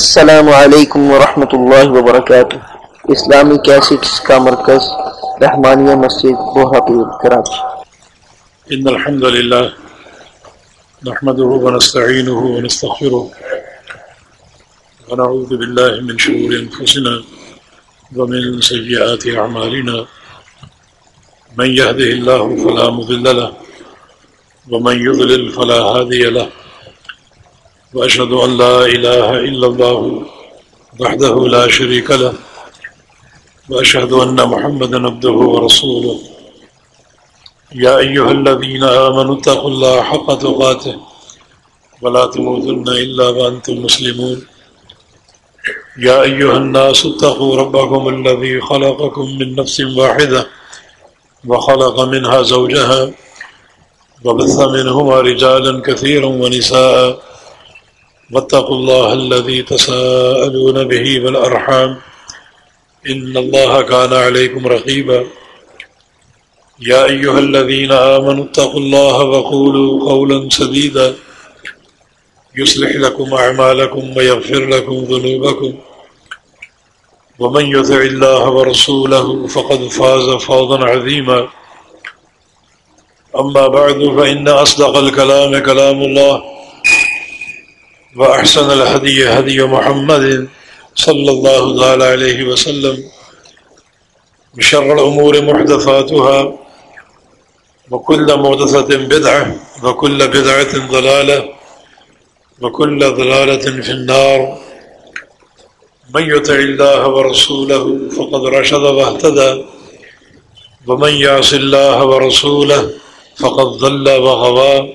السلام علیکم ورحمۃ اللہ وبرکاتہ۔ اسلامی کیسٹس کا مرکز، رحمانیہ مسجد بوہاپور کراچی ان الحمد لله نحمده ونستعينه ونستغفره ونعوذ بالله من شرور انفسنا ومن سيئات اعمالنا۔ من يهده الله فلا مضل له، ومن يضلل فلا هادي له۔ وأشهد أن لا إله إلا الله وحده لا شريك له وأشهد أن محمد نبده ورسوله. يا أيها الذين آمنوا اتقوا الله حق تقاته ولا تموذن إلا وأنتم مسلمون. يا أيها الناس اتقوا ربكم الذي خلقكم من نفس واحدة وخلق منها زوجها وبث منهما رجالا كثيرا ونساء واتقوا الله الذي تساءلون به والأرحام إن الله كان عليكم رقيبا. يا أيها الذين آمنوا اتقوا الله وقولوا قولا سديدا. يصلح لكم أعمالكم ويغفر لكم ذنوبكم. ومن يذع الله ورسوله فقد فاز فوضا عظيما. أما بعد، فإن أصدق الكلام كلام الله. وأحسن الهدي هدي محمد صلى الله تعالى عليه وسلم. بشر الأمور محدثاتها، وكل محدثة بدعة، وكل بدعة ضلالة، وكل ضلالة في النار. من يتع الله ورسوله فقد رشد واهتدى، ومن يعص الله ورسوله فقد ظل وغوى.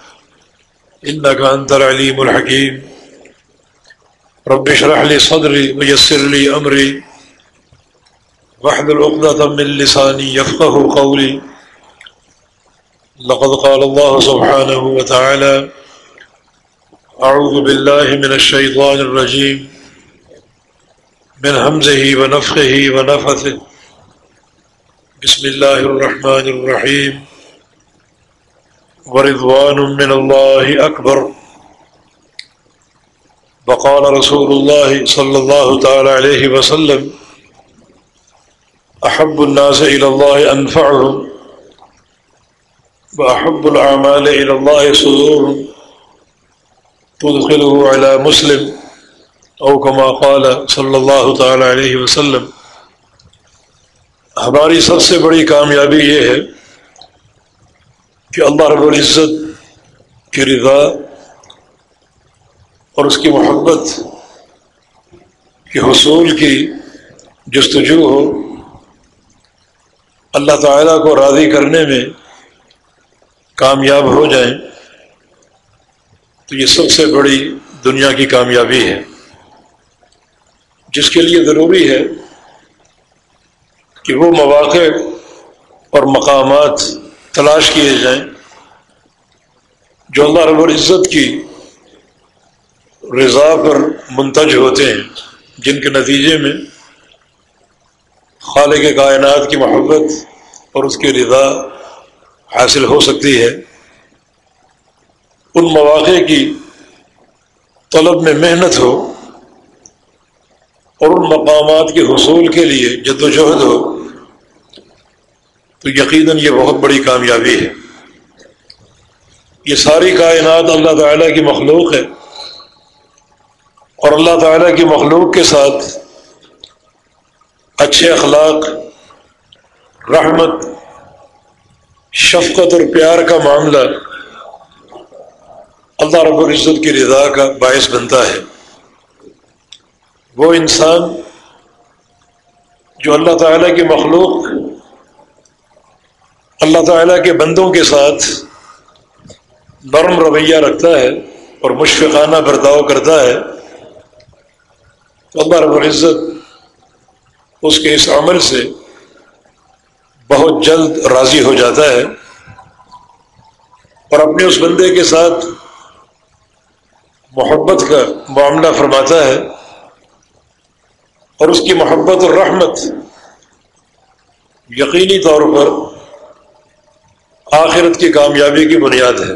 إنك أنت العليم الحكيم. رب اشرح لي صدري ويسر لي أمري. واحذر عقدة من لساني يفقه قولي. لقد قال الله سبحانه وتعالى أعوذ بالله من الشيطان الرجيم. من همزه ونفخه ونفثه. بسم الله الرحمن الرحيم. ورضوان من الله أكبر. وقال رسول الله صلى الله تعالى عليه وسلم، أحب الناس إلى الله أنفعهم، وأحب الأعمال إلى الله صدورهم. تدخله على مسلم، أو كما قال صلى الله تعالى عليه وسلم. ہماری سب سے بڑی کامیابی یہ ہے کہ اللہ رب العزت کی رضا اور اس کی محبت کے حصول کی جستجو ہو، اللہ تعالیٰ کو راضی کرنے میں کامیاب ہو جائیں، تو یہ سب سے بڑی دنیا کی کامیابی ہے۔ جس کے لیے ضروری ہے کہ وہ مواقع اور مقامات تلاش کیے جائیں۔ جو اللہ رب العزت کی رضا پر منتج ہوتے ہیں، جن کے نتیجے میں خالق کائنات کی محبت اور اس کی رضا حاصل ہو سکتی ہے۔ ان مواقع کی طلب میں محنت ہو اور ان مقامات کے حصول کے لیے جد و جہد ہو تو یقیناً یہ بہت بڑی کامیابی ہے۔ یہ ساری کائنات اللہ تعالیٰ کی مخلوق ہے۔ اور اللہ تعالیٰ کی مخلوق کے ساتھ اچھے اخلاق، رحمت، شفقت اور پیار کا معاملہ اللہ رب العزت کی رضا کا باعث بنتا ہے۔ وہ انسان جو اللہ تعالیٰ کی مخلوق اللہ تعالیٰ کے بندوں کے ساتھ نرم رویہ رکھتا ہے اور مشفقانہ برتاؤ کرتا ہے، تو اللہ رب العزت اس کے اس عمل سے بہت جلد راضی ہو جاتا ہے اور اپنے اس بندے کے ساتھ محبت کا معاملہ فرماتا ہے اور اس کی محبت اور رحمت یقینی طور پر آخرت کی کامیابی کی بنیاد ہے۔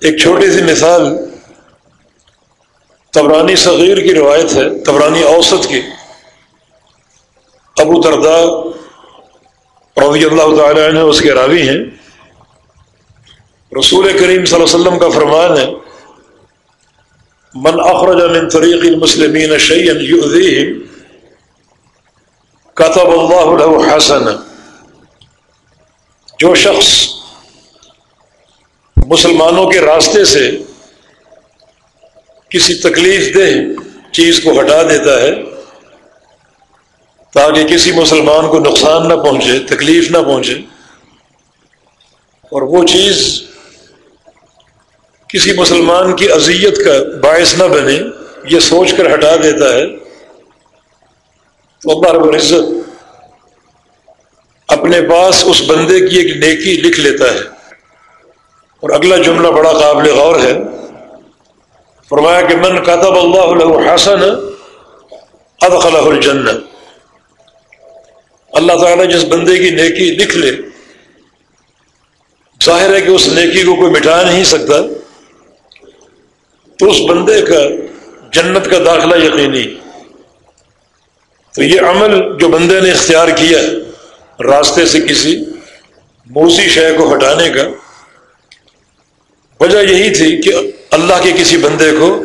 ایک چھوٹی سی مثال تبرانی صغیر کی روایت ہے تبرانی اوسط کی۔ ابو دردا رضی اللہ تعالی عنہ اس کے راوی ہیں۔ رسول کریم صلی اللہ علیہ وسلم کا فرمان ہے، من اخرج من طریق المسلمین شیئن یؤذیہم، کتب اللہ له حسن جو شخص مسلمانوں کے راستے سے کسی تکلیف دہ چیز کو ہٹا دیتا ہے، تاکہ کسی مسلمان کو نقصان نہ پہنچے، تکلیف نہ پہنچے، اور وہ چیز کسی مسلمان کی اذیت کا باعث نہ بنے، یہ سوچ کر ہٹا دیتا ہے، تو اللہ رب العزت اپنے پاس اس بندے کی ایک نیکی لکھ لیتا ہے۔ اور اگلا جملہ بڑا قابل غور ہے۔ فرمایا کہ من کاتب اللہ له حسن ادخلہ الجنہ۔ اللہ تعالیٰ جس بندے کی نیکی لکھ لے، ظاہر ہے کہ اس نیکی کو کوئی مٹا نہیں سکتا۔ تو اس بندے کا جنت کا داخلہ یقینی۔ تو یہ عمل جو بندے نے اختیار کیا راستے سے کسی موسی شے کو ہٹانے کا وجہ یہی تھی کہ اللہ کے کسی بندے کو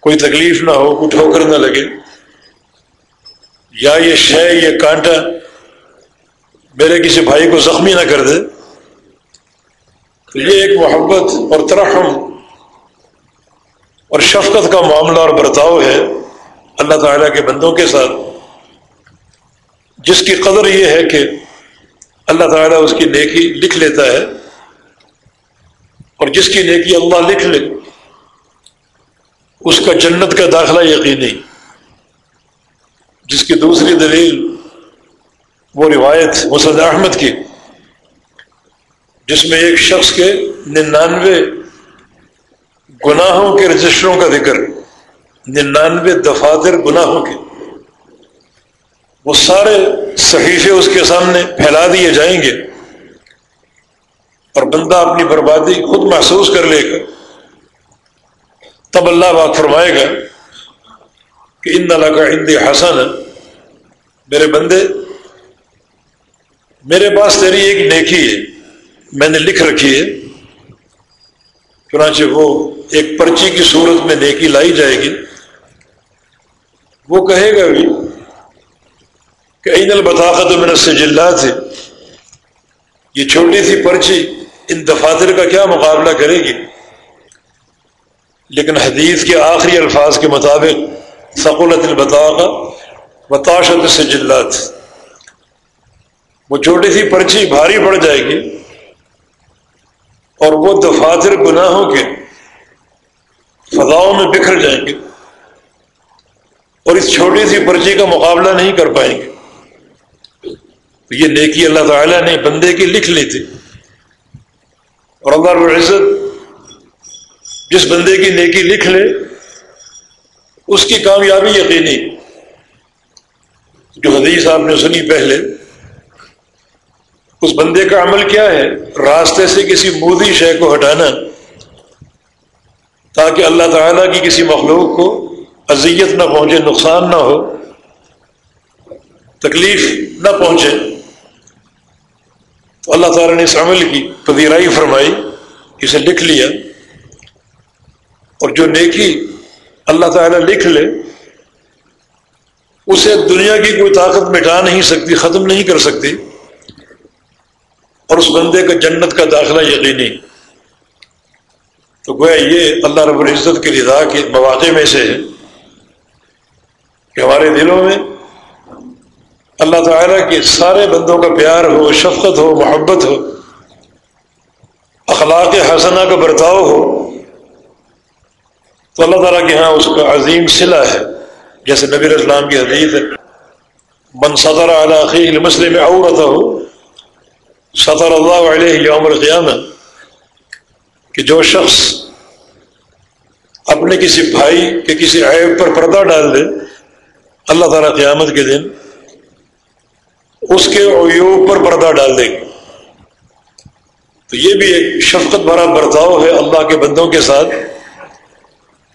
کوئی تکلیف نہ ہو، کوئی ٹھوکر نہ لگے۔ یا یہ شے، یہ کانٹا میرے کسی بھائی کو زخمی نہ کر دے۔ تو یہ ایک محبت اور ترحم اور شفقت کا معاملہ اور برتاؤ ہے اللہ تعالیٰ کے بندوں کے ساتھ۔ جس کی قدر یہ ہے کہ اللہ تعالیٰ اس کی نیکی لکھ لیتا ہے اور جس کی نیکی اللہ لکھ لے، اس کا جنت کا داخلہ یقینی جس کی دوسری دلیل وہ روایت مسد احمد کی، جس میں ایک شخص کے ننانوے گناہوں کے رجسٹروں کا ذکر، ننانوے دفاتر گناہوں کے۔ وہ سارے صحیفے اس کے سامنے پھیلا دیے جائیں گے اور بندہ اپنی بربادی خود محسوس کر لے گا۔ تب اللہ باغ فرمائے گا کہ ان اللہ کا ہندی حسن میرے بندے، میرے پاس تیری ایک نیکی ہے، میں نے لکھ رکھی ہے۔ چنانچہ وہ ایک پرچی کی صورت میں نیکی لائی جائے گی۔ وہ کہے گا بھی کہ عین البطاقت میں سے جلات ہے یہ چھوٹی سی پرچی ان دفاتر کا کیا مقابلہ کرے گی؟ لیکن حدیث کے آخری الفاظ کے مطابق ثقولت البطاقہ بتاشت سے وہ چھوٹی سی پرچی بھاری پڑ جائے گی اور وہ دفاتر گناہوں کے فضاؤں میں بکھر جائیں گے اور اس چھوٹی سی پرچی کا مقابلہ نہیں کر پائیں گے۔ تو یہ نیکی اللہ تعالیٰ نے بندے کی لکھ لی تھی۔ اور اللہ العزت جس بندے کی نیکی لکھ لے، اس کی کامیابی یقینی۔ جو حدیث آپ نے سنی پہلے، اس بندے کا عمل کیا ہے؟ راستے سے کسی مودی شے کو ہٹانا، تاکہ اللہ تعالیٰ کی کسی مخلوق کو اذیت نہ پہنچے، نقصان نہ ہو، تکلیف نہ پہنچے۔ تو اللہ تعالیٰ نے اس عمل کی پذیرائی فرمائی، اسے لکھ لیا۔ اور جو نیکی اللہ تعالیٰ لکھ لے، اسے دنیا کی کوئی طاقت مٹا نہیں سکتی، ختم نہیں کر سکتی۔ اور اس بندے کا جنت کا داخلہ یقینی۔ تو گویا یہ اللہ رب العزت کے رضا کے مواقع میں سے ہے کہ ہمارے دلوں میں اللہ تعالیٰ کے سارے بندوں کا پیار ہو، شفقت ہو، محبت ہو، اخلاق حسنہ کا برتاؤ ہو۔ تو اللہ تعالیٰ کے ہاں اس کا عظیم صلہ ہے۔ جیسے نبی اسلام کی حدیث ہے، من صدر علاقی مسئلے میں عورت ہو سطر اللہ علیہ یوم القیامہ۔ کہ جو شخص اپنے کسی بھائی کے کسی عیب پر پردہ ڈال دے، اللہ تعالیٰ قیامت کے دن اس کے عیوب پر پردہ ڈال دے گا تو یہ بھی ایک شفقت بھرا برتاؤ ہے اللہ کے بندوں کے ساتھ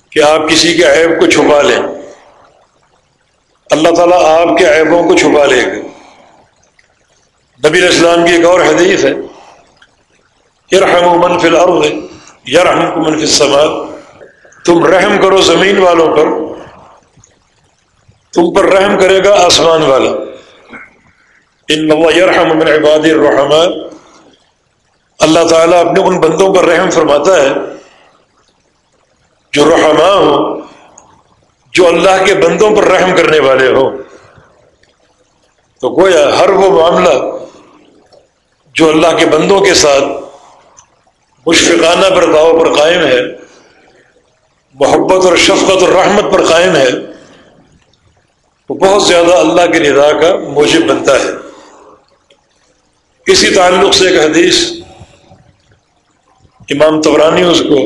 کہ آپ کسی کے عیب کو چھپا لیں۔ اللہ تعالیٰ آپ کے عیبوں کو چھپا لے گا۔ نبی اسلام کی ایک اور حدیث ہے یرحم من فی الارض یرحم من فی السماء۔ تم رحم کرو زمین والوں پر، تم پر رحم کرے گا آسمان والا۔ اللہ من عباد الرحمن. اللہ تعالیٰ اپنے ان بندوں پر رحم فرماتا ہے، جو رحما ہو جو اللہ کے بندوں پر رحم کرنے والے ہو تو گویا ہر وہ معاملہ جو اللہ کے بندوں کے ساتھ مشفقانہ برتاؤ پر قائم ہے، محبت اور شفقت اور رحمت پر قائم ہے وہ بہت زیادہ اللہ کی ندا کا موجب بنتا ہے۔ اسی تعلق سے ایک حدیث امام تورانی اس کو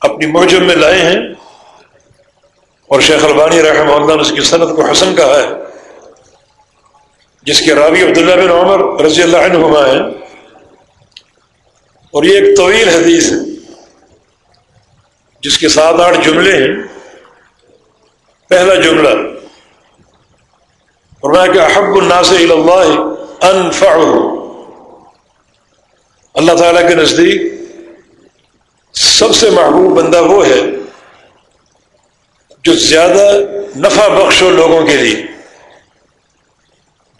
اپنی موجب میں لائے ہیں اور شیخ البانی رحمہ اللہ نے اس کی صنعت کو حسن کہا ہے، جس کے راوی عبداللہ بن عمر رضی اللہ عنہما ہے اور یہ ایک طویل حدیث ہے، جس کے سات آٹھ جملے ہیں۔ پہلا جملہ اور میں کہ احب الناس اللہ انفع اللہ تعالیٰ کے نزدیک سب سے محبوب بندہ وہ ہے جو زیادہ نفع بخش ہو لوگوں کے لیے،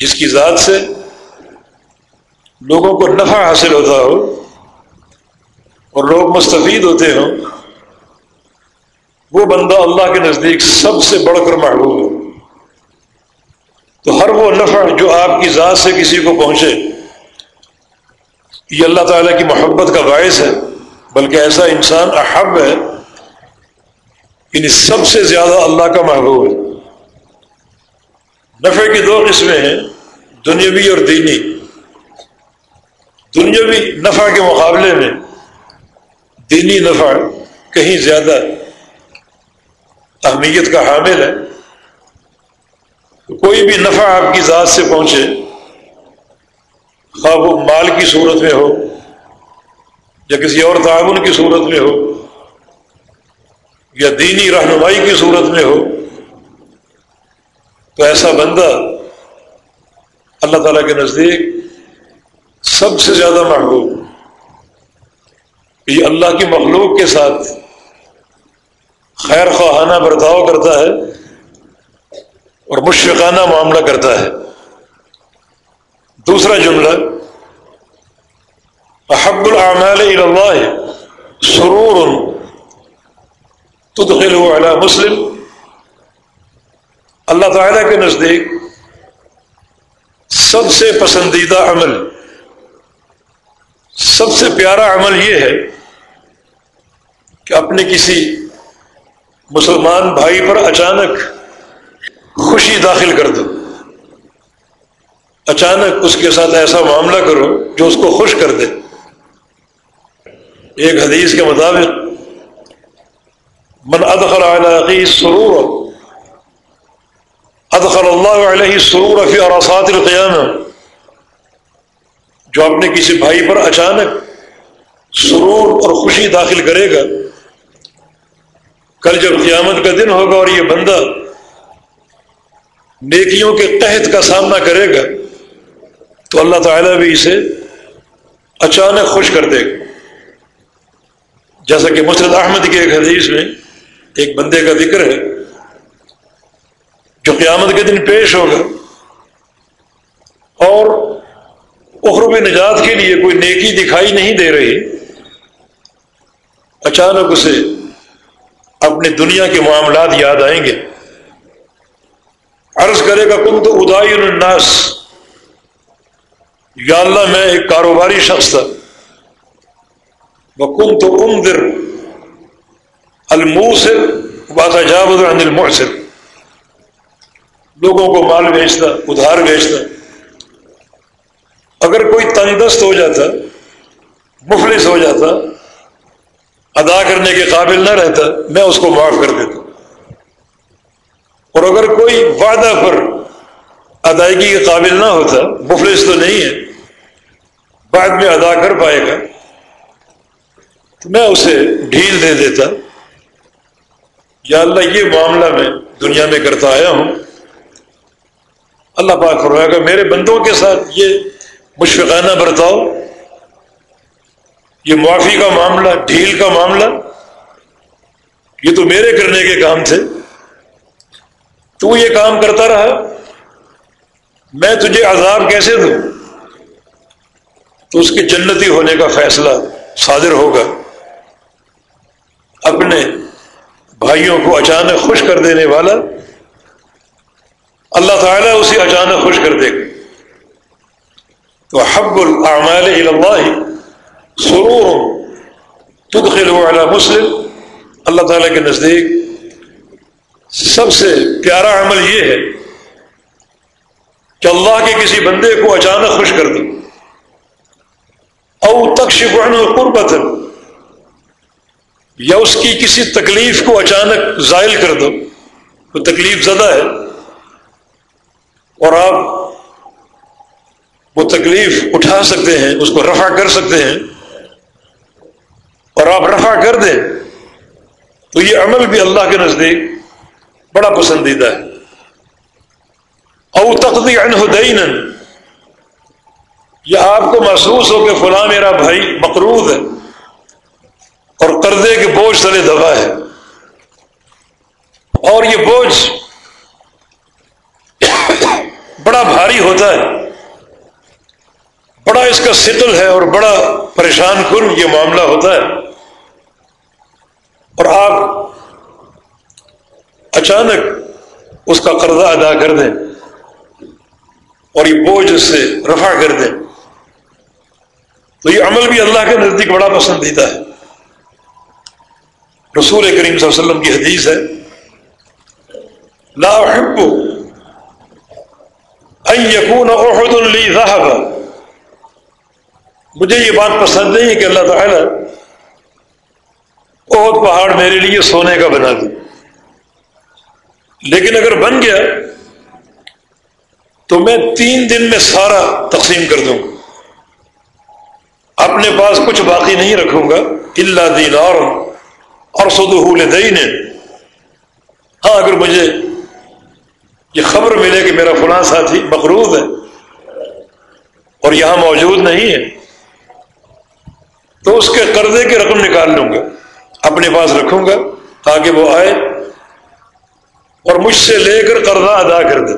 جس کی ذات سے لوگوں کو نفع حاصل ہوتا ہو اور لوگ مستفید ہوتے ہوں، وہ بندہ اللہ کے نزدیک سب سے بڑھ کر محبوب ہو۔ تو ہر وہ نفع جو آپ کی ذات سے کسی کو پہنچے، یہ اللہ تعالیٰ کی محبت کا باعث ہے، بلکہ ایسا انسان احب ہے یعنی سب سے زیادہ اللہ کا محبوب ہے۔ نفع کی دو قسمیں ہیں، دنیاوی اور دینی۔ دنیاوی نفع کے مقابلے میں دینی نفع کہیں زیادہ اہمیت کا حامل ہے۔ کوئی بھی نفع آپ کی ذات سے پہنچے، خواہ وہ مال کی صورت میں ہو یا کسی اور تعاون کی صورت میں ہو یا دینی رہنمائی کی صورت میں ہو، تو ایسا بندہ اللہ تعالیٰ کے نزدیک سب سے زیادہ محبوب۔ یہ اللہ کی مخلوق کے ساتھ خیر خواہانہ برتاؤ کرتا ہے۔ اور مشفقانہ معاملہ کرتا ہے۔ دوسرا جملہ، احب العمال اللہ سرور تدخل علی مسلم۔ اللہ تعالیٰ کے نزدیک سب سے پسندیدہ عمل، سب سے پیارا عمل یہ ہے کہ اپنے کسی مسلمان بھائی پر اچانک خوشی داخل کر دو۔ اچانک اس کے ساتھ ایسا معاملہ کرو جو اس کو خوش کر دے۔ ایک حدیث کے مطابق، من ادخل علی سرور ادخل اللہ علیہ سرور فی اراسات القیامہ۔ جو اپنے کسی بھائی پر اچانک سرور اور خوشی داخل کرے گا۔ کل جب قیامت کا دن ہوگا اور یہ بندہ نیکیوں کے تحت کا سامنا کرے گا، تو اللہ تعالیٰ بھی اسے اچانک خوش کر دے گا۔ جیسا کہ مسرد احمد کے ایک حدیث میں ایک بندے کا ذکر ہے، جو قیامت کے دن پیش ہوگا، اور اخروب نجات کے لیے کوئی نیکی دکھائی نہیں دے رہی، اچانک اسے اپنی دنیا کے معاملات یاد آئیں گے۔ عرض کرے گا، کن تو ادائی الناس؟ یا اللہ، میں ایک کاروباری شخص تھا۔ وہ کن تو عمدر الموسر بات عن المحسر لوگوں کو مال بیچتا، ادھار بیچتا۔ اگر کوئی تندست ہو جاتا، مفلس ہو جاتا، ادا کرنے کے قابل نہ رہتا، میں اس کو معاف کر دیتا۔ اور اگر کوئی وعدہ پر ادائیگی کے قابل نہ ہوتا، مفلس تو نہیں ہے، بعد میں ادا کر پائے گا، تو میں اسے ڈھیل دے دیتا۔ یا اللہ، یہ معاملہ میں دنیا میں کرتا آیا ہوں۔ اللہ پاک فرمائے گا میرے بندوں کے ساتھ یہ مشفقانہ برتاؤ، یہ معافی کا معاملہ، ڈھیل کا معاملہ، یہ تو میرے کرنے کے کام تھے۔ تو یہ کام کرتا رہا، میں تجھے عذاب کیسے دوں؟ تو اس کے جنتی ہونے کا فیصلہ صادر ہوگا۔ اپنے بھائیوں کو اچانک خوش کر دینے والا، اللہ تعالیٰ اسے اچانک خوش کر دے گا۔ تو حب العمال اللہ سرور تدخل علی مسلم۔ اللہ تعالیٰ کے نزدیک سب سے پیارا عمل یہ ہے کہ اللہ کے کسی بندے کو اچانک خوش کر دو او تکشف عنہ قربت یا اس کی کسی تکلیف کو اچانک زائل کر دو۔ وہ تکلیف زدہ ہے۔ اور آپ وہ تکلیف اٹھا سکتے ہیں، اس کو رفع کر سکتے ہیں۔ اور آپ رفع کر دیں تو یہ عمل بھی اللہ کے نزدیک بڑا پسندیدہ ہے۔ او تقدی عنہ دین یا آپ کو محسوس ہو کہ فلاں میرا بھائی مقروض ہے اور قرضے کے بوجھ تلے دبا ہے۔ اور یہ بوجھ بڑا بھاری ہوتا ہے۔ بڑا اس کا ستل ہے اور بڑا پریشان کن یہ معاملہ ہوتا ہے۔ اور آپ اچانک اس کا قرضہ ادا کر دیں اور یہ بوجھ اس سے رفع کر دیں۔ تو یہ عمل بھی اللہ کے نزدیک بڑا پسندیدہ ہے۔ رسول کریم صلی اللہ علیہ وسلم کی حدیث ہے، لا احب ان یکون احد لی ذهب مجھے یہ بات پسند نہیں ہے کہ اللہ تعالی بہت پہاڑ میرے لیے سونے کا بنا دوں لیکن اگر بن گیا تو میں تین دن میں سارا تقسیم کر دوں اپنے پاس کچھ باقی نہیں رکھوں گا۔ اللہ دین اور اور سدول دین ہاں اگر مجھے یہ خبر ملے کہ میرا فلاں ساتھی مقروض ہے اور یہاں موجود نہیں ہے، تو اس کے قرضے کی رقم نکال لوں گا۔ اپنے پاس رکھوں گا تاکہ وہ آئے۔ اور مجھ سے لے کر قرضہ ادا کر دے۔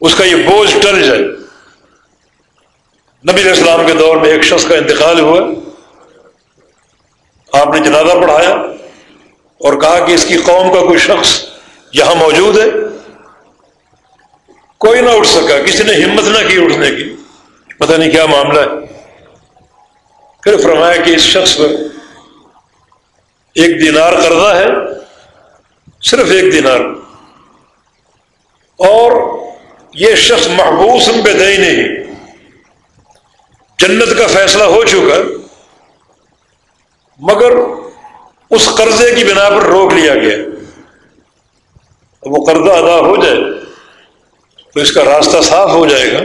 اس کا یہ بوجھ ٹل جائے۔ نبی علیہ السلام کے دور میں ایک شخص کا انتقال ہوا۔ آپ نے جنازہ پڑھایا اور کہا کہ اس کی قوم کا کوئی شخص یہاں موجود ہے۔ کوئی نہ اٹھ سکا، کسی نے ہمت نہ کی اٹھنے کی۔ پتہ نہیں کیا معاملہ ہے۔ پھر فرمایا کہ اس شخص پر ایک دینار قرضہ ہے۔ صرف ایک دینار۔ اور یہ شخص محبوس بے دئی نہیں جنت کا فیصلہ ہو چکا، مگر اس قرضے کی بنا پر روک لیا گیا۔ وہ قرضہ ادا ہو جائے تو اس کا راستہ صاف ہو جائے گا۔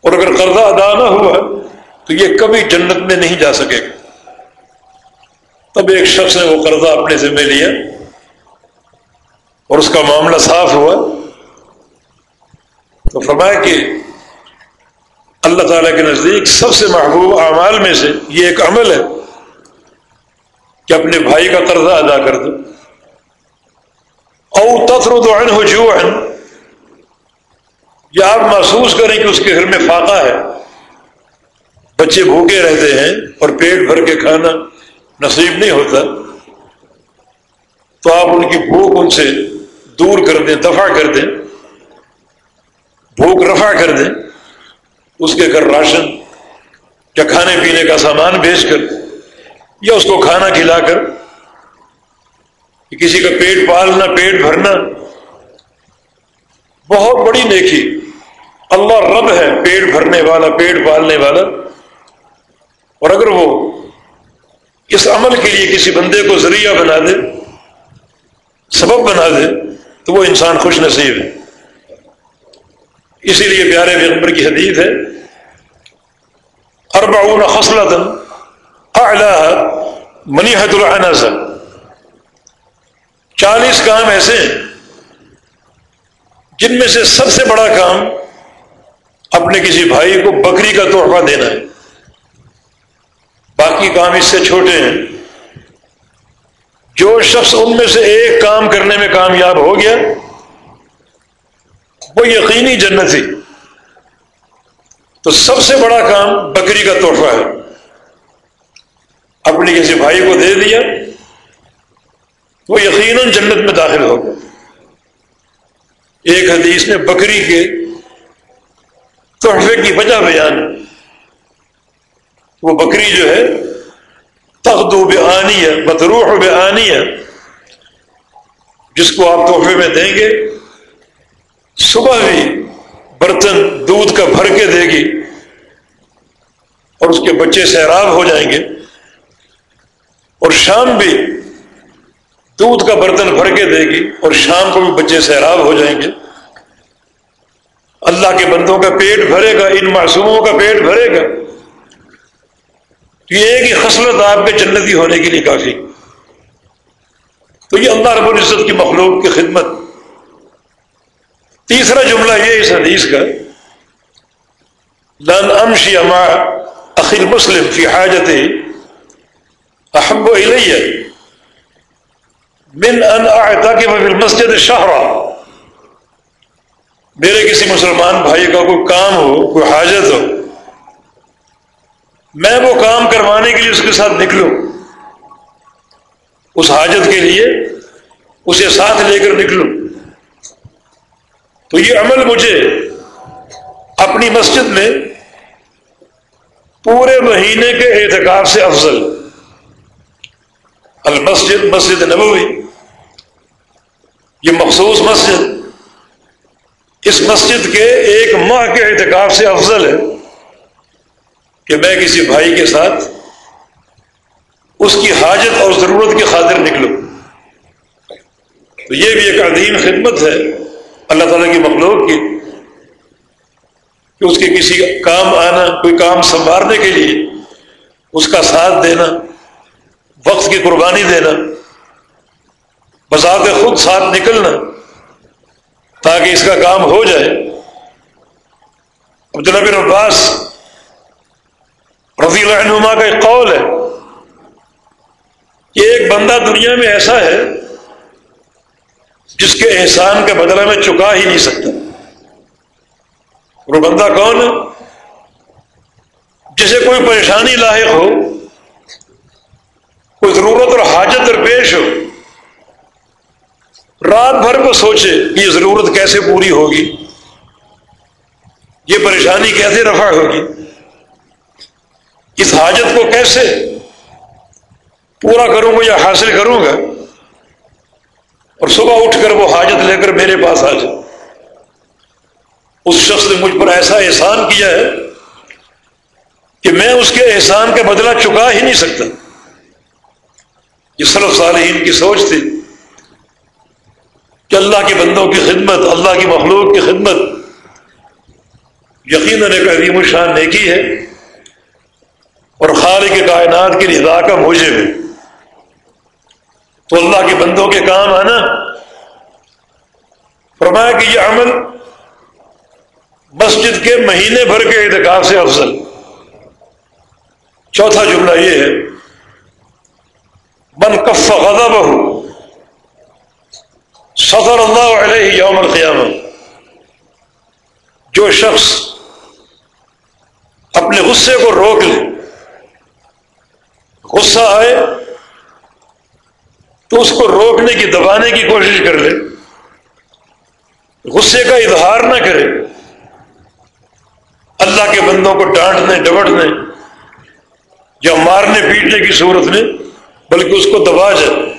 اور اگر قرضہ ادا نہ ہوا تو یہ کبھی جنت میں نہیں جا سکے گا۔ تب ایک شخص نے وہ قرضہ اپنے ذمہ لیا اور اس کا معاملہ صاف ہوا تو فرمایا کہ اللہ تعالی کے نزدیک سب سے محبوب اعمال میں سے یہ ایک عمل ہے کہ اپنے بھائی کا قرضہ ادا کر دو۔ او تفرد ہو جو یا آپ محسوس کریں کہ اس کے گھر میں فاقہ ہے۔ بچے بھوکے رہتے ہیں اور پیٹ بھر کے کھانا نصیب نہیں ہوتا، تو آپ ان کی بھوک ان سے دور کر دیں، دفع کر دیں، بھوک رفع کر دیں، اس کے گھر راشن یا کھانے پینے کا سامان بیچ کر یا اس کو کھانا کھلا کر کسی کا پیٹ پالنا، پیٹ بھرنا۔ بہت بڑی نیکی۔ اللہ رب ہے پیٹ بھرنے والا، پیٹ پالنے والا۔ اور اگر وہ اس عمل کے لیے کسی بندے کو ذریعہ بنا دے، سبب بنا دے، تو وہ انسان خوش نصیب ہے۔ اسی لیے پیارے پیغمبر کی حدیث ہے، اربعون خصلتا اعلاها منیحت العنازہ چالیس کام ایسے ہیں جن میں سے سب سے بڑا کام اپنے کسی بھائی کو بکری کا تحفہ دینا ہے۔ باقی کام اس سے چھوٹے ہیں۔ جو شخص ان میں سے ایک کام کرنے میں کامیاب ہو گیا، وہ یقینی جنتی تو سب سے بڑا کام بکری کا تحفہ ہے۔ اپنے کسی بھائی کو دے دیا، وہ یقیناً جنت میں داخل ہوگا ایک حدیث نے بکری کے تحفے کی وجہ بیان وہ بکری جو ہے تخدو بے آنی ہے بطروح بے آنی ہے جس کو آپ تحفے میں دیں گے، صبح بھی برتن دودھ کا بھر کے دے گی اور اس کے بچے سیراب ہو جائیں گے، اور شام بھی دودھ کا برتن بھر کے دے گی اور شام کو بھی بچے سیراب ہو جائیں گے۔ اللہ کے بندوں کا پیٹ بھرے گا، ان معصوموں کا پیٹ بھرے گا۔ تو یہ ایک ہی خصلت آپ کے جنتی ہونے کے لیے کافی۔ تو یہ اللہ رب العزت کی مخلوق کی خدمت۔ تیسرا جملہ یہ اس حدیث کا۔ لن امشی اما اخل مسلم فی حاجت احب الیہ من ان اعتقب فی المسجد شہرہ میرے کسی مسلمان بھائی کا کوئی کام ہو، کوئی حاجت ہو میں وہ کام کروانے کے لیے اس کے ساتھ نکلوں، اس حاجت کے لیے اسے ساتھ لے کر نکلوں۔ تو یہ عمل مجھے اپنی مسجد میں پورے مہینے کے اعتکاب سے افضل۔ المسجد، مسجد نبوی، یہ مخصوص مسجد، اس مسجد کے ایک ماہ کے اعتکاب سے افضل ہے۔ کہ میں کسی بھائی کے ساتھ اس کی حاجت اور ضرورت کی خاطر نکلوں۔ تو یہ بھی ایک عظیم خدمت ہے اللہ تعالیٰ کی مخلوق کی، کہ اس کے کسی کام آنا، کوئی کام سنوارنے کے لیے اس کا ساتھ دینا، وقت کی قربانی دینا، بذات خود ساتھ نکلنا، تاکہ اس کا کام ہو جائے۔ اب جناب عباس رضی اللہ عنما کا ایک قول ہے کہ ایک بندہ دنیا میں ایسا ہے جس کے احسان کے بدلہ میں چکا ہی نہیں سکتا۔ وہ بندہ کون ہے؟ جسے کوئی پریشانی لاحق ہو، کوئی ضرورت اور حاجت درپیش ہو، رات بھر کو سوچے کہ یہ ضرورت کیسے پوری ہوگی؟ یہ پریشانی کیسے رفع ہوگی؟ اس حاجت کو کیسے پورا کروں گا یا حاصل کروں گا؟ اور صبح اٹھ کر وہ حاجت لے کر میرے پاس آ جائے۔ اس شخص نے مجھ پر ایسا احسان کیا ہے کہ میں اس کے احسان کا بدلہ چکا ہی نہیں سکتا۔ یہ صرف صالحین کی سوچ تھی کہ اللہ کے بندوں کی خدمت، اللہ کی مخلوق کی خدمت۔ یقیناً ایک عظیم الشان نیکی ہے۔ اور خالق کے کائنات کی رضا کا موجب ہے تو اللہ کے بندوں کے کام آنا فرمایا کہ یہ عمل مسجد کے مہینے بھر کے اعتکاب سے افضل۔ چوتھا جملہ یہ ہے، من کف غضب ہو صدر اللہ علیہ یوم القیامہ جو شخص اپنے غصے کو روک لے غصہ آئے تو اس کو روکنے کی، دبانے کی کوشش کر لے۔ غصے کا اظہار نہ کرے۔ اللہ کے بندوں کو ڈانٹنے، ڈبٹنے یا مارنے، پیٹنے کی صورت میں، بلکہ اس کو دبا جائے۔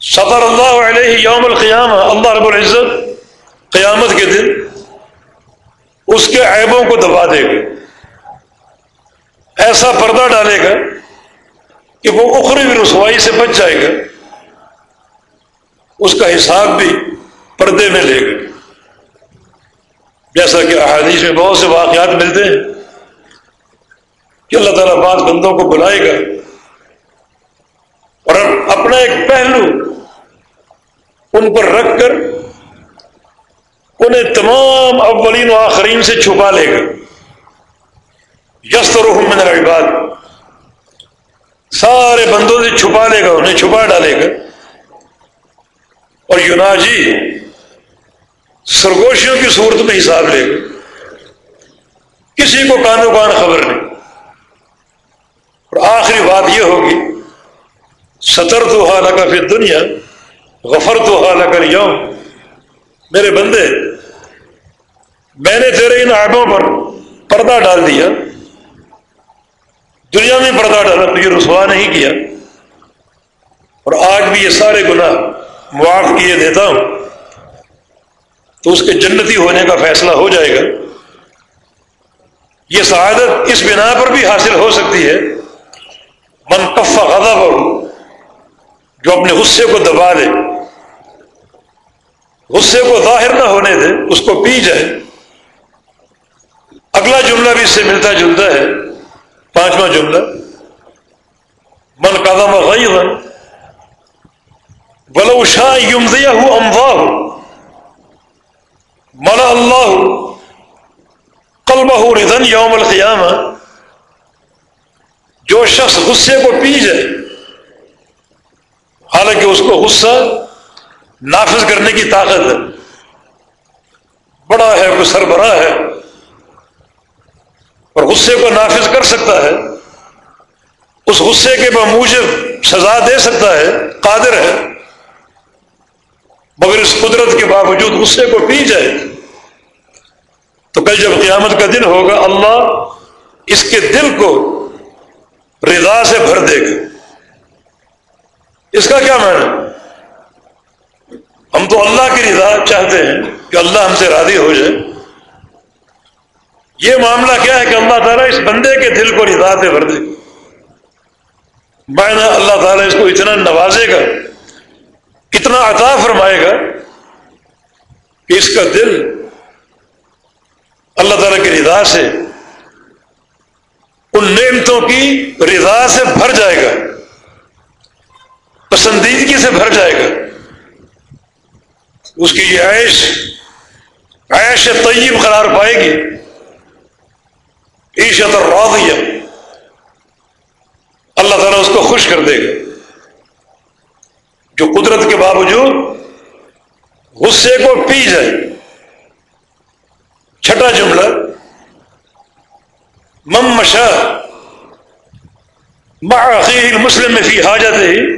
صبر اللہ علیہ یوم القیامہ، اللہ رب العزت قیامت کے دن اس کے عیبوں کو دبا دے گا۔ ایسا پردہ ڈالے گا کہ وہ اخری بھی رسوائی سے بچ جائے گا۔ اس کا حساب بھی پردے میں لے گا۔ جیسا کہ احادیث میں بہت سے واقعات ملتے ہیں کہ اللہ تعالیٰ بعض بندوں کو بلائے گا۔ اور اپنا ایک پہلو ان پر رکھ کر انہیں تمام اولین و آخرین سے چھپا لے گا۔ یس من العباد. سارے بندوں سے چھپا لے گا انہیں چھپا ڈالے گا اور یوناجی سرگوشیوں کی صورت میں حساب لے گا کسی کو کانو کان خبر نہیں۔ اور آخری بات یہ ہوگی سطر تو حال کا پھر دنیا غفر تو حال کر یوم میرے بندے، میں نے تیرے ان عیبوں پر پردہ ڈال دیا۔ دنیا میں پردہ ڈالا تو یہ رسوا نہیں کیا اور آج بھی یہ سارے گناہ معاف کیے دیتا ہوں، تو اس کے جنتی ہونے کا فیصلہ ہو جائے گا۔ یہ سعادت اس بنا پر بھی حاصل ہو سکتی ہے۔ من کفا غضب جو اپنے غصے کو دبا دے غصے کو ظاہر نہ ہونے دے، اس کو پی جائے۔ اگلا جملہ بھی اس سے ملتا جلتا ہے۔ پانچواں جملہ، من قدم غیظا ولو شاہ یمزیہ امواہ ملا اللہ قلبہ رضن یوم القیامہ جو شخص غصے کو پی جائے، حالانکہ اس کو غصہ نافذ کرنے کی طاقت ہے، بڑا ہے، کوئی سربراہ ہے اور غصے کو نافذ کر سکتا ہے، اس غصے کے بموجب سزا دے سکتا ہے، قادر ہے، مگر اس قدرت کے باوجود غصے کو پی جائے۔ تو کل جب قیامت کا دن ہوگا، اللہ اس کے دل کو رضا سے بھر دے گا۔ اس کا کیا معنی؟ ہم تو اللہ کی رضا چاہتے ہیں کہ اللہ ہم سے راضی ہو جائے۔ یہ معاملہ کیا ہے کہ اللہ تعالیٰ اس بندے کے دل کو رضا سے بھر دے گا معنی اللہ تعالیٰ اس کو اتنا نوازے گا اتنا عطا فرمائے گا کہ اس کا دل اللہ تعالیٰ کی رضا سے، ان نعمتوں کی رضا سے بھر جائے گا، پسندیدگی سے بھر جائے گا۔ اس کی یہ عیش عیش طیب قرار پائے گی۔ عیشت راضیہ اللہ تعالیٰ اس کو خوش کر دے گا۔ جو قدرت کے باوجود غصے کو پی جائے۔ چھٹا جملہ مم مشا معقیل مسلم میں فی حاجت ہی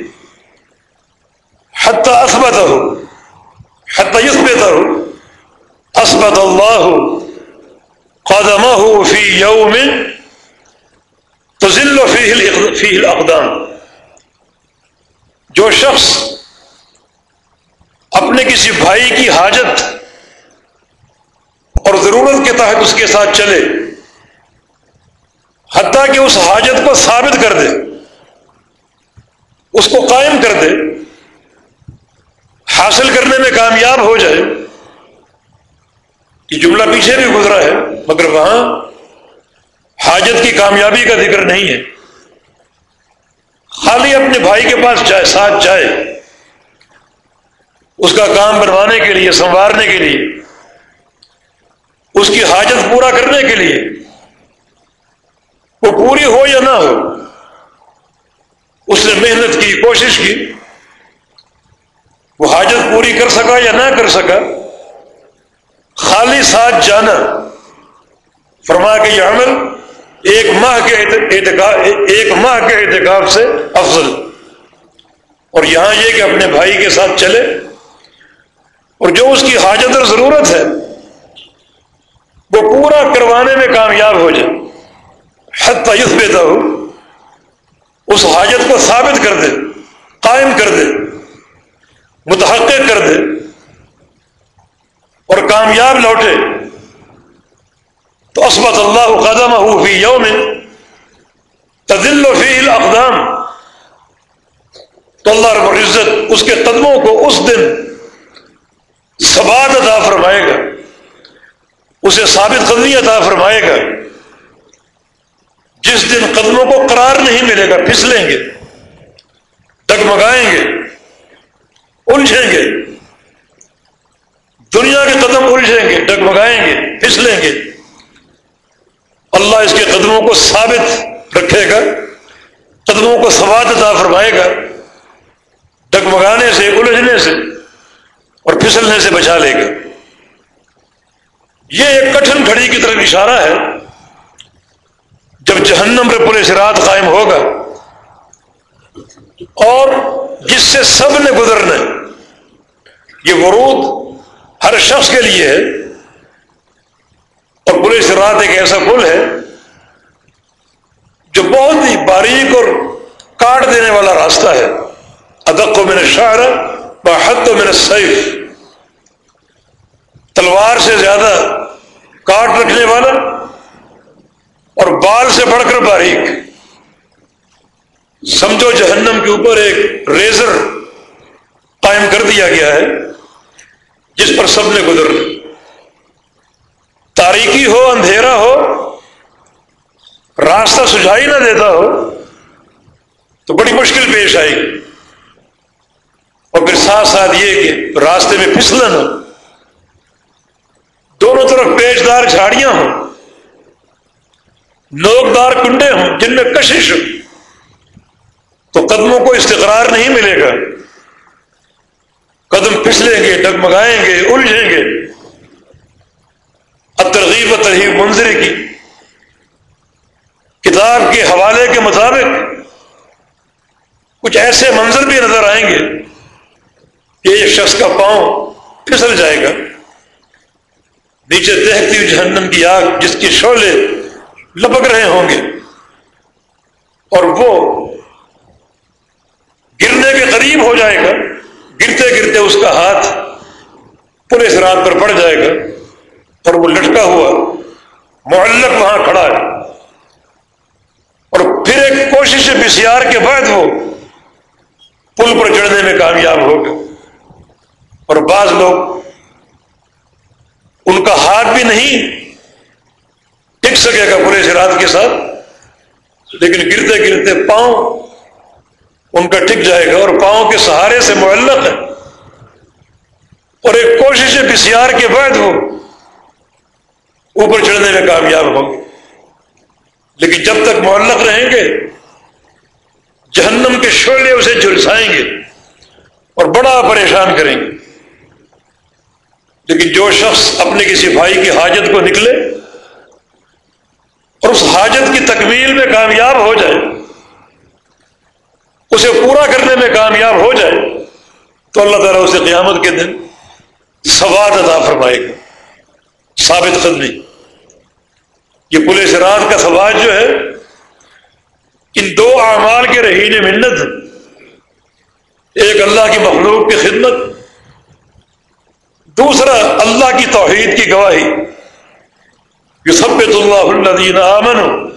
حتیٰ اسبت ہو حتیٰ یسبت ہو اسبت اللہ ہو فی یوم تو ذل فی الاقدام جو شخص اپنے کسی بھائی کی حاجت اور ضرورت کے تحت اس کے ساتھ چلے، حتیٰ کہ اس حاجت کو ثابت کر دے، اس کو قائم کر دے، حاصل کرنے میں کامیاب ہو جائے یہ جملہ پیچھے بھی گزرا ہے، مگر وہاں حاجت کی کامیابی کا ذکر نہیں ہے۔ خالی اپنے بھائی کے پاس جائے، ساتھ جائے، اس کا کام بنوانے کے لیے، سنوارنے کے لیے، اس کی حاجت پورا کرنے کے لیے، وہ پوری ہو یا نہ ہو، اس نے محنت کی، کوشش کی، وہ حاجت پوری کر سکا یا نہ کر سکا خالی ساتھ جانا۔ فرما کے یہ عمل ایک ماہ کے ایک ماہ کے احتکاب سے افضل۔ اور یہاں یہ کہ اپنے بھائی کے ساتھ چلے۔ اور جو اس کی حاجت اور ضرورت ہے، وہ پورا کروانے میں کامیاب ہو جائے۔ حد تعیف بیتا ہو اس حاجت کو ثابت کر دے، قائم کر دے، متحقق کر دے۔ اور کامیاب لوٹے۔ تو عصمت اللہ قدم فی یوم تدل و فی الاقدام۔ تو اللہ رب العزت اس کے قدموں کو اس دن سباد عطا فرمائے گا۔ اسے ثابت قدمی عطا فرمائے گا۔ جس دن قدموں کو قرار نہیں ملے گا، پھسلیں گے، ڈگمگائیں گے، الجھیں گے۔ دنیا کے قدم الجھیں گے، ڈگمگائیں گے، پھسلیں گے۔ اللہ اس کے قدموں کو ثابت رکھے گا، قدموں کو سواد عطا فرمائے گا، ڈگمگانے سے، الجھنے سے اور پھسلنے سے بچا لے گا۔ یہ ایک کٹھن گھڑی کی طرف اشارہ ہے۔ جب جہنم پہ پورے رات قائم ہوگا اور جس سے سب نے گزرنا یہ ورود ہر شخص کے لیے ہے۔ اور پورے رات ایک ایسا پل ہے جو بہت ہی باریک اور کاٹ دینے والا راستہ ہے۔ ادق و میرے شاعر بحد و میرے سیف تلوار سے زیادہ کاٹ رکھنے والا اور بال سے بڑھ کر باریک۔ سمجھو جہنم کے اوپر ایک ریزر قائم کر دیا گیا ہے۔ جس پر سب نے گزر تاریکی ہو، اندھیرا ہو، راستہ سجائی نہ دیتا ہو، تو بڑی مشکل پیش آئے گی۔ اور پھر ساتھ ساتھ یہ کہ راستے میں پھسلن ہو۔ دونوں طرف پیچدار جھاڑیاں ہوں۔ نوکدار کنڈے ہوں جن میں کشش ہو۔ تو قدموں کو استقرار نہیں ملے گا۔ قدم پھسلیں گے، ڈگمگائیں گے، الجھیں گے۔ ترغیب و ترغیب منظر کی۔ کتاب کے حوالے کے مطابق کچھ ایسے منظر بھی نظر آئیں گے کہ ایک شخص کا پاؤں پھسل جائے گا۔ نیچے دیکھتی ہوئی جہنم کی آگ جس کی شعلے لپک رہے ہوں گے۔ اور وہ گرنے کے قریب ہو جائے گا۔ گرتے گرتے اس کا ہاتھ پورے رات پر پڑ جائے گا اور وہ لٹکا ہوا معلق وہاں کھڑا ہے۔ اور پھر ایک کوشش بسیار کے بعد وہ پل پر چڑھنے میں کامیاب ہوگا اور بعض لوگ ان کا ہاتھ بھی نہیں ٹک سکے گا پورے شرات کے ساتھ، لیکن گرتے گرتے پاؤں ان کا ٹک جائے گا اور پاؤں کے سہارے سے معلق ہے۔ اور ایک کوشش بسیار کے بعد وہ اوپر چڑھنے میں کامیاب ہوں گے۔ لیکن جب تک معلق رہیں گے، جہنم کے شعلے اسے جلسائیں گے اور بڑا پریشان کریں گے۔ لیکن جو شخص اپنے کسی بھائی کی حاجت کو نکلے اور اس حاجت کی تکمیل میں کامیاب ہو جائے اسے پورا کرنے میں کامیاب ہو جائے تو اللہ تعالیٰ اسے قیامت کے دن سواد عطا فرمائے گا۔ ثابت قدمی یہ پولیس رات کا سواد جو ہے، ان دو اعمال کے رہینے منت ایک اللہ کی مخلوق کی خدمت، دوسرا اللہ کی توحید کی گواہی۔ یہ سب اللہ الدین امن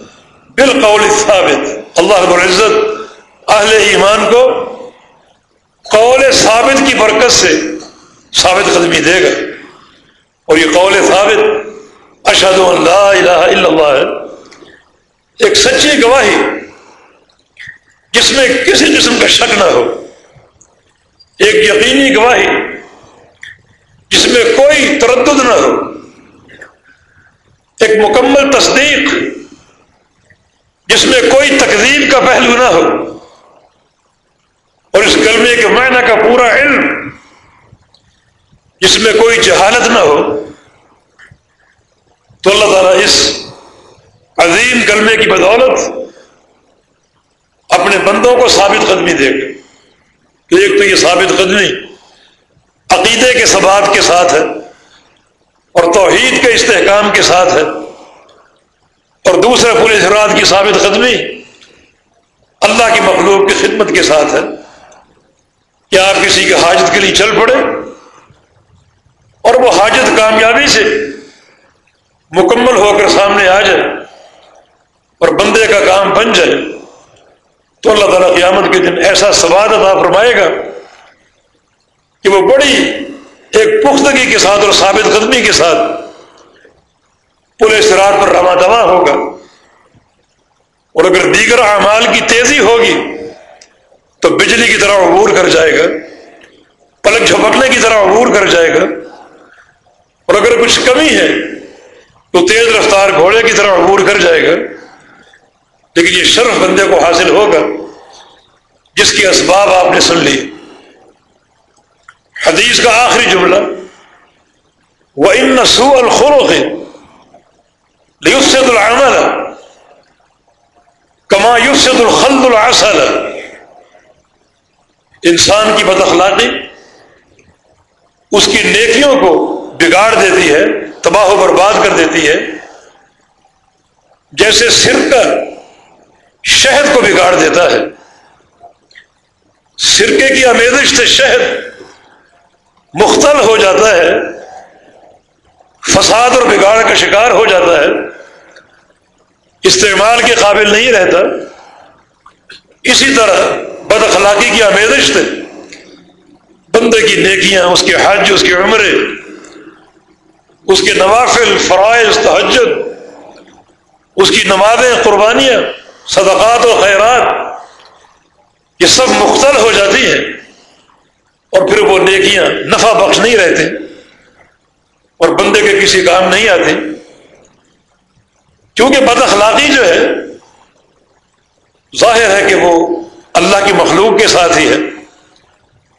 بالقول ثابت اللہ رب العزت اہل ایمان کو قول ثابت کی برکت سے ثابت قدمی دے گا۔ اور یہ قول ثابت اشد اللہ الہ الا اللہ ہے۔ ایک سچی گواہی جس میں کسی قسم کا شک نہ ہو۔ ایک یقینی گواہی جس میں کوئی تردد نہ ہو۔ ایک مکمل تصدیق جس میں کوئی تقدیم کا پہلو نہ ہو۔ اور اس کلمے کے معنی کا پورا علم جس میں کوئی جہالت نہ ہو، تو اللہ تعالیٰ اس عظیم کلمے کی بدولت اپنے بندوں کو ثابت قدمی دے گا۔ کہ ایک تو یہ ثابت قدمی عقیدے کے ثبات کے ساتھ ہے اور توحید کے استحکام کے ساتھ ہے، اور دوسرا پولیس رات کی ثابت قدمی اللہ کی مخلوق کی خدمت کے ساتھ ہے۔ کہ آپ کسی کے حاجت کے لیے چل پڑے؟ اور وہ حاجت کامیابی سے مکمل ہو کر سامنے آ جائے اور بندے کا کام بن جائے، تو اللہ تعالیٰ قیامت کے دن ایسا سواد عطا فرمائے گا کہ وہ بڑی ایک پختگی کے ساتھ اور ثابت قدمی کے ساتھ پورے سرار پر رواں دوا ہوگا۔ اور اگر دیگر اعمال کی تیزی ہوگی تو بجلی کی طرح عبور کر جائے گا پلک جھپکنے کی طرح عبور کر جائے گا، اور اگر کچھ کمی ہے تو تیز رفتار گھوڑے کی طرح عبور کر جائے گا۔ لیکن یہ شرف بندے کو حاصل ہوگا، جس کے اسباب آپ نے سن لیے۔ حدیث کا آخری جملہ وہ ان نسو الخلوق لیفسد العمل کما یفسد الخلد العسل۔ انسان کی بد اخلاقی اس کی نیکیوں کو بگاڑ دیتی ہے، تباہ و برباد کر دیتی ہے، جیسے سرکہ شہد کو بگاڑ دیتا ہے۔ سرکے کی آمیزش سے شہد مختل ہو جاتا ہے، فساد اور بگاڑ کا شکار ہو جاتا ہے۔ استعمال کے قابل نہیں رہتا۔ اسی طرح بد اخلاقی کی آمیزش سے بندے کی نیکیاں، اس کے حج، اس کے عمرے، اس کے نوافل، فرائض، تہجد، اس کی نمازیں، قربانیاں، صدقات و خیرات، یہ سب مختل ہو جاتی ہیں اور پھر وہ نیکیاں نفع بخش نہیں رہتے اور بندے کے کسی کام نہیں آتے۔ کیونکہ بد اخلاقی جو ہے ظاہر ہے کہ وہ اللہ کی مخلوق کے ساتھ ہی ہے۔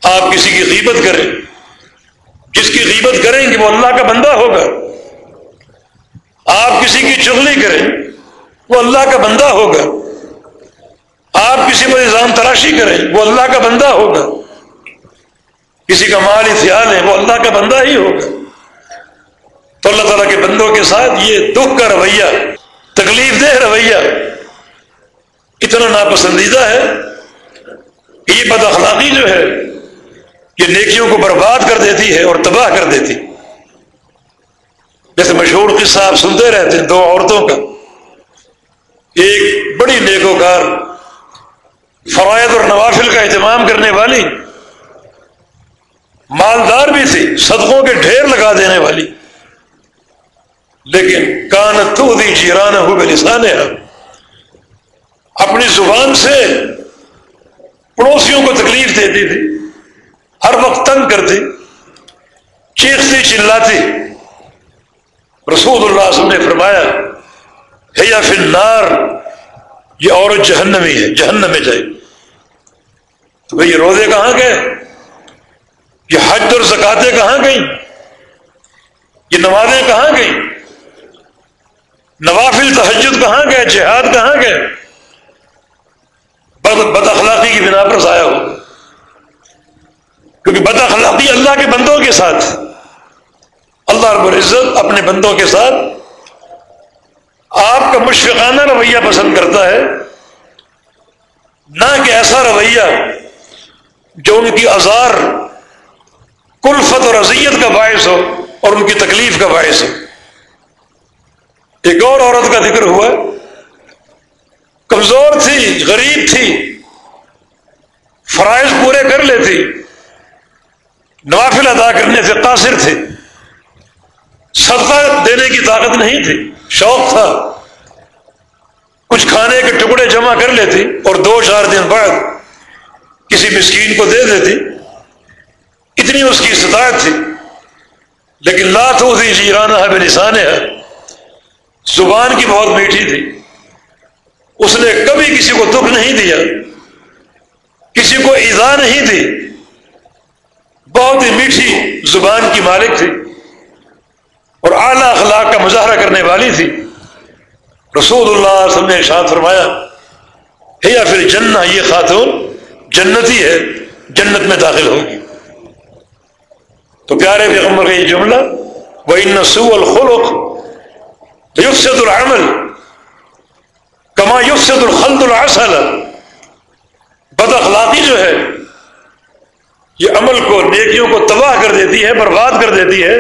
آپ کسی کی غیبت کریں۔ جس کی غیبت کریں کہ وہ اللہ کا بندہ ہوگا۔ آپ کسی کی چغلی کریں، وہ اللہ کا بندہ ہوگا۔ آپ کسی پر نظام تراشی کریں، وہ اللہ کا بندہ ہوگا۔ کسی کا مال خیال ہے وہ اللہ کا بندہ ہی ہوگا۔ تو اللہ تعالیٰ کے بندوں کے ساتھ یہ دکھ کا رویہ، تکلیف دہ رویہ اتنا ناپسندیدہ ہے کہ یہ بد اخلاقی جو ہے یہ نیکیوں کو برباد کر دیتی ہے اور تباہ کر دیتی جیسے مشہور قصہ آپ سنتے رہتے ہیں دو عورتوں کا۔ ایک بڑی نیکوکار فرائض اور نوافل کا اہتمام کرنے والی، مالدار بھی تھی، صدقوں کے ڈھیر لگا دینے والی۔ لیکن کان تو دی جیران ہو بے لسان اپنی زبان سے پڑوسیوں کو تکلیف دیتی تھی، ہر وقت تنگ کرتی، چیختی، چلاتی۔ رسول اللہ وسلم نے فرمایا ہے یا پھر نار یہ عورت جہنمی ہے، جہنم میں جائے۔ تو بھائی یہ روزے کہاں گئے؟ یہ حج اور زکاتے کہاں گئیں؟ یہ نمازیں کہاں گئیں؟ نوافل تحجد کہاں گئے؟ جہاد کہاں گئے؟ بد اخلاقی کی بنا پر ضائع ہو۔ کیونکہ بد اخلاقی اللہ کے بندوں کے ساتھ، اللہ رب العزت اپنے بندوں کے ساتھ آپ کا مشفقانہ رویہ پسند کرتا ہے۔ نہ کہ ایسا رویہ جو ان کی آزار کلفت اور اذیت کا باعث ہو اور ان کی تکلیف کا باعث ہو۔ ایک اور عورت کا ذکر ہوا۔ کمزور تھی، غریب تھی۔ فرائض پورے کر لیتی۔ نوافل ادا کرنے سے قاصر تھے صدقہ دینے کی طاقت نہیں تھی۔ شوق تھا۔ کچھ کھانے کے ٹکڑے جمع کر لیتی اور دو چار دن بعد کسی مسکین کو دے دیتی۔ اتنی اس کی استطاعت تھی۔ لیکن لات ہوتی جیرانہ ہے بے نسان ہے۔ زبان کی بہت میٹھی تھی۔ اس نے کبھی کسی کو دکھ نہیں دیا، کسی کو ایزا نہیں دی۔ بہت ہی میٹھی زبان کی مالک تھی اور اعلیٰ اخلاق کا مظاہرہ کرنے والی تھی۔ رسول اللہ وسلم نے ارشاد فرمایا ہے یا پھر جنہ یہ خاتون جنتی ہے، جنت میں داخل ہوگی۔ تو پیارے پیغمبر کا یہ جملہ وہ ان الخلق یفسد العمل کما یفسد الخلد العسل. بد اخلاقی جو ہے، یہ عمل کو، نیکیوں کو تباہ کر دیتی ہے، برباد کر دیتی ہے۔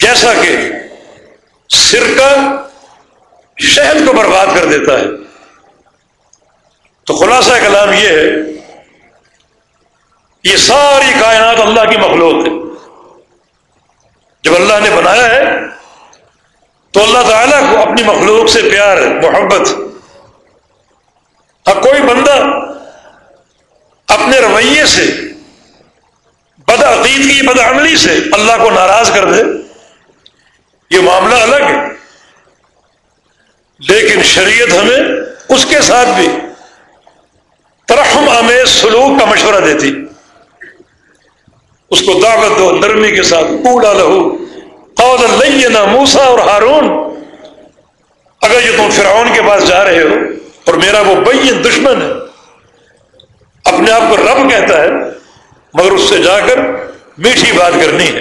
جیسا کہ سرکہ شہد کو برباد کر دیتا ہے۔ تو خلاصہ کلام یہ ہے، یہ ساری کائنات اللہ کی مخلوق ہے۔ جب اللہ نے بنایا ہے تو اللہ تعالیٰ کو اپنی مخلوق سے پیار ہے محبت۔ اب کوئی بندہ اپنے رویے سے، بد عقیدگی، بد عملی سے اللہ کو ناراض کر دے، یہ معاملہ الگ ہے۔ لیکن شریعت ہمیں اس کے ساتھ بھی ترحم آمیز سلوک کا مشورہ دیتی۔ اس کو دعوت دو، نرمی کے ساتھ پوڑا لہو۔ قول لینا موسا اور ہارون اگر یہ تم فرعون کے پاس جا رہے ہو اور میرا وہ بین دشمن ہے، اپنے آپ کو رب کہتا ہے، مگر اس سے جا کر میٹھی بات کرنی ہے۔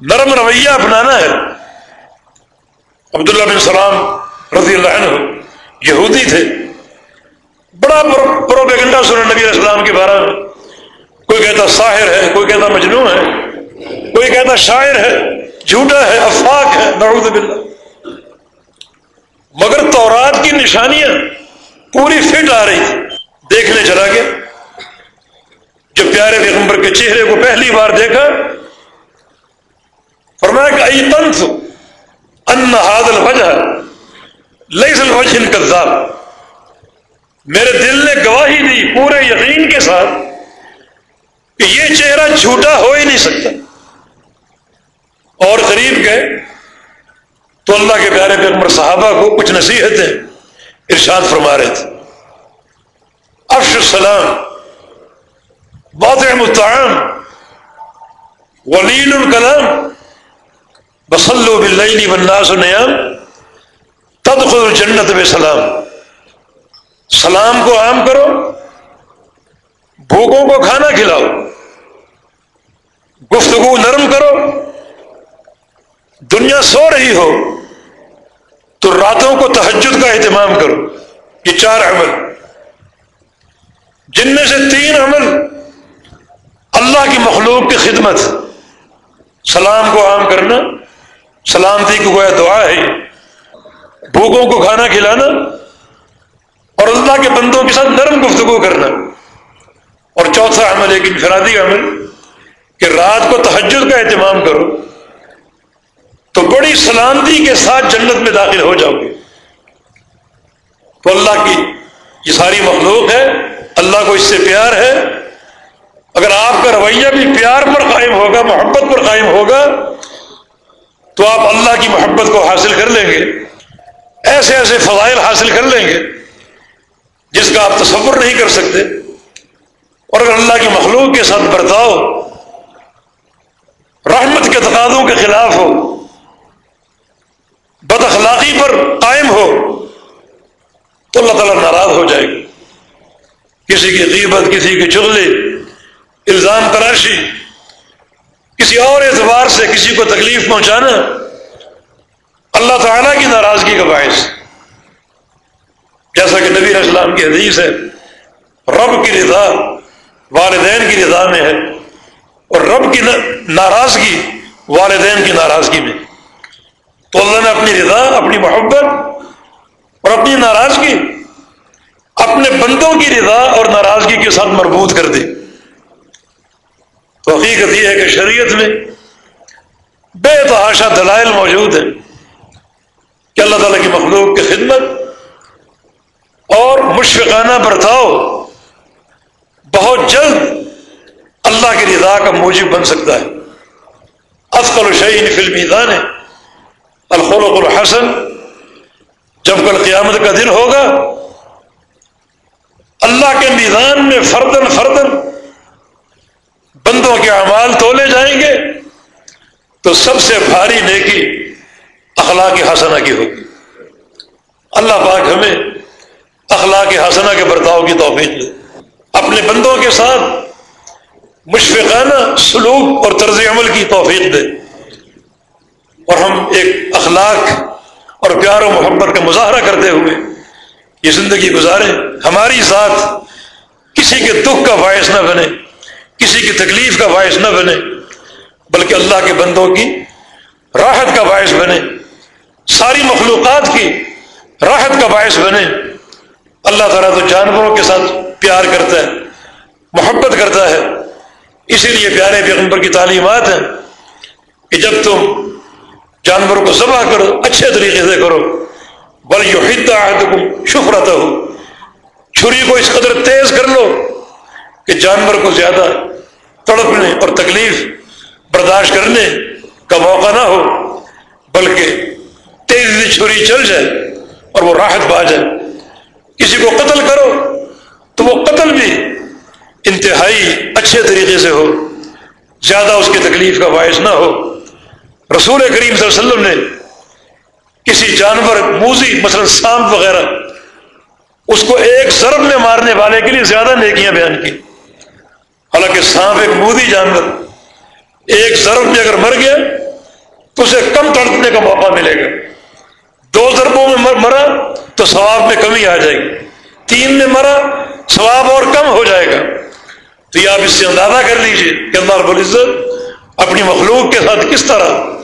نرم رویہ اپنانا ہے۔ عبداللہ بن سلام رضی اللہ عنہ یہودی تھے۔ بڑا پروپیگنڈا سنا نبی علیہ السلام کے بارے میں۔ کوئی کہتا ساحر ہے، کوئی کہتا مجنو ہے۔ کوئی کہتا شاعر ہے، جھوٹا ہے، افاق ہے، نعوذ باللہ۔ مگر تورات کی نشانیاں پوری فٹ آ رہی تھی۔ دیکھنے چلا گیا جب پیارے پیغمبر کے چہرے کو پہلی بار دیکھا، فرمایا کہ ای تنف ان حاضل وجہ لئی سل کذاب میرے دل نے گواہی دی پورے یقین کے ساتھ کہ یہ چہرہ جھوٹا ہو ہی نہیں سکتا۔ اور قریب گئے تو اللہ کے پیارے پیغمبر صحابہ کو کچھ نصیحتیں ارشاد فرما رہے تھے۔ افش السلام، واضح متعام، ولیل الکلام بسلو بلّی بناس نیام تد خود جنت میں سلام سلام کو عام کرو، بھوکوں کو کھانا کھلاؤ، گفتگو نرم کرو دنیا سو رہی ہو، تو راتوں کو تحجد کا اہتمام کرو، یہ چار عمل۔ جن میں سے تین عمل اللہ کی مخلوق کی خدمت۔ سلام کو عام کرنا، سلامتی کو گویا دعا ہے۔ بھوکوں کو کھانا کھلانا اور اللہ کے بندوں کے ساتھ نرم گفتگو کرنا۔ اور چوتھا عمل، ایک انفرادی عمل، کہ رات کو تحجد کا اہتمام کرو۔ تو بڑی سلامتی کے ساتھ جنت میں داخل ہو جاؤ گے۔ تو اللہ کی یہ ساری مخلوق ہے، اللہ کو اس سے پیار ہے۔ اگر آپ کا رویہ بھی پیار پر قائم ہوگا، محبت پر قائم ہوگا، تو آپ اللہ کی محبت کو حاصل کر لیں گے۔ ایسے ایسے فضائل حاصل کر لیں گے جس کا آپ تصور نہیں کر سکتے۔ اور اگر اللہ کی مخلوق کے ساتھ برتاؤ، رحمت کے تقاضوں کے خلاف ہو بد اخلاقی پر قائم ہو تو اللہ تعالیٰ ناراض ہو جائے گا۔ کسی کی غیبت، کسی کی چغلی الزام تراشی کسی اور اعتبار سے کسی کو تکلیف پہنچانا اللہ تعالیٰ کی ناراضگی کا باعث۔ جیسا کہ نبی اسلام کی حدیث ہے، رب کی رضا والدین کی رضا میں ہے اور رب کی ناراضگی والدین کی ناراضگی میں۔ تو اللہ نے اپنی رضا، اپنی محبت اور اپنی ناراضگی اپنے بندوں کی رضا اور ناراضگی کے ساتھ مربوط کر دی تو حقیقت یہ ہے کہ شریعت میں بے تحاشا دلائل موجود ہیں کہ اللہ تعالیٰ کی مخلوق کی خدمت اور مشفقانہ برتاؤ بہت جلد اللہ کی رضا کا موجب بن سکتا ہے۔ افقل الشعین فلمی دان ہے۔ الخلق الحسن، جب کل قیامت کا دن ہوگا، اللہ کے میدان میں فردن فردن بندوں کے اعمال تولے جائیں گے، تو سب سے بھاری نیکی اخلاق حسنہ کی ہوگی۔ اللہ پاک ہمیں اخلاق حسنہ کے برتاؤ کی توفیق دے۔ اپنے بندوں کے ساتھ مشفقانہ سلوک اور طرز عمل کی توفیق دے۔ اور ہم ایک اخلاق اور پیار و محبت کا مظاہرہ کرتے ہوئے یہ زندگی گزارے ہماری ذات کسی کے دکھ کا باعث نہ بنے، کسی کی تکلیف کا باعث نہ بنے، بلکہ اللہ کے بندوں کی راحت کا باعث بنے، ساری مخلوقات کی راحت کا باعث بنے۔ اللہ تعالیٰ تو جانوروں کے ساتھ پیار کرتا ہے، محبت کرتا ہے۔ اسی لیے پیارے پیغمبر کی تعلیمات ہیں کہ جب تم جانوروں کو ذبح کرو، اچھے طریقے سے کرو۔ بل یو حد شفرت ہو چھری کو اس قدر تیز کر لو کہ جانور کو زیادہ تڑپنے اور تکلیف برداشت کرنے کا موقع نہ ہو، بلکہ تیزی سے چھری چل جائے اور وہ راحت پا جائے۔ کسی کو قتل کرو تو وہ قتل بھی انتہائی اچھے طریقے سے ہو۔ زیادہ اس کی تکلیف کا باعث نہ ہو۔ رسول کریم صلی اللہ علیہ وسلم نے کسی جانور، موزی، مثلا سانپ وغیرہ، اس کو ایک ضرب میں مارنے والے کے لیے زیادہ نیکیاں بیان کی۔ حالانکہ سانپ ایک مودی جانور، ایک ضرب میں اگر مر گیا تو اسے کم تڑپنے کا موقع ملے گا۔ دو ضربوں میں مرا تو ثواب میں کمی آ جائے گی۔ تین میں مرا، ثواب اور کم ہو جائے گا۔ تو یہ آپ اس سے اندازہ کر لیجیے کہ اللہ رب العزت اپنی مخلوق کے ساتھ کس طرح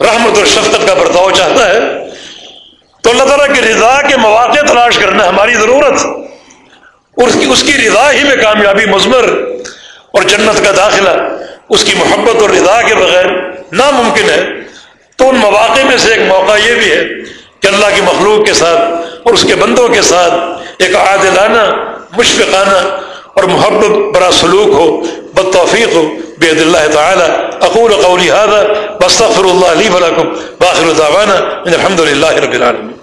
رحمت اور شفقت کا برتاؤ چاہتا ہے، تو اللہ تعالیٰ کی رضا کے مواقع تلاش کرنا ہماری ضرورت۔ اور اس کی رضا ہی میں کامیابی، مضمر اور جنت کا داخلہ، اس کی محبت اور رضا کے بغیر ناممکن ہے۔ تو ان مواقع میں سے ایک موقع یہ بھی ہے کہ اللہ کی مخلوق کے ساتھ اور اس کے بندوں کے ساتھ ایک عادلانہ، مشفقانہ اور محبت برا سلوک ہو بد توفیق ہو، بید اللہ تعالیٰ۔ اقول قولی هذا بستغفر اللہ علی ولکم باخر دعوانا الحمد للہ رب العالمین۔